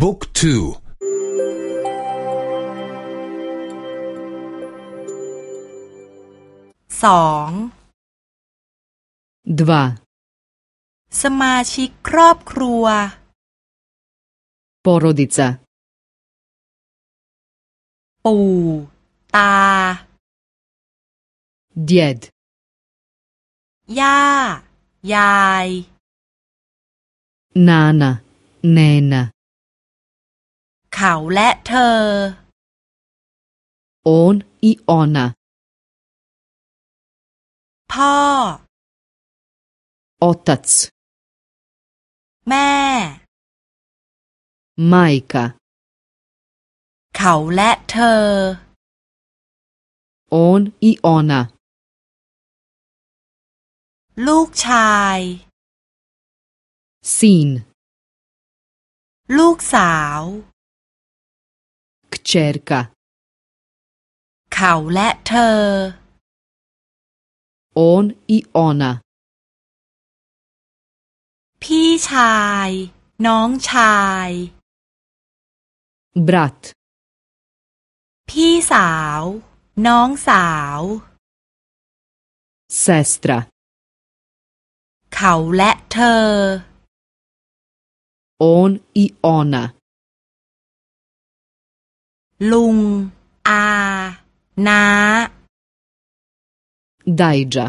บุ๊กทูสองดวาสมาชิกครอบครัว porodica ปู่ตา djed ย่า ยาย nana nena เขาและเธอ on i ona พ่อ otac แม่ majka เขาและเธอ on i ona ลูกชาย sin ลูกสาว kćerka เขาและเธอ on i ona พี่ชาย น้องชาย brat พี่สาว น้องสาว sestra เขาและเธอ on i ona ลุง อาน้า dajđa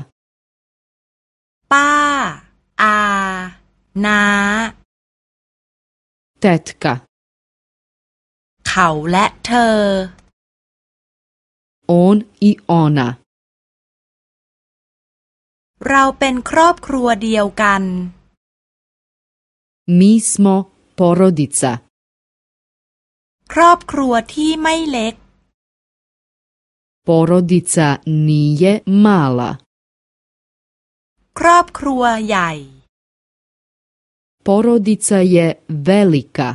ป้า อาน้า tetka เขาและเธอ on i ona เราเป็นครอบครัวเดียวกัน mi smo porodica ครอบครัวที่ไม่เล็ก porodica nije mala ครอบครัวใหญ่ porodica je velika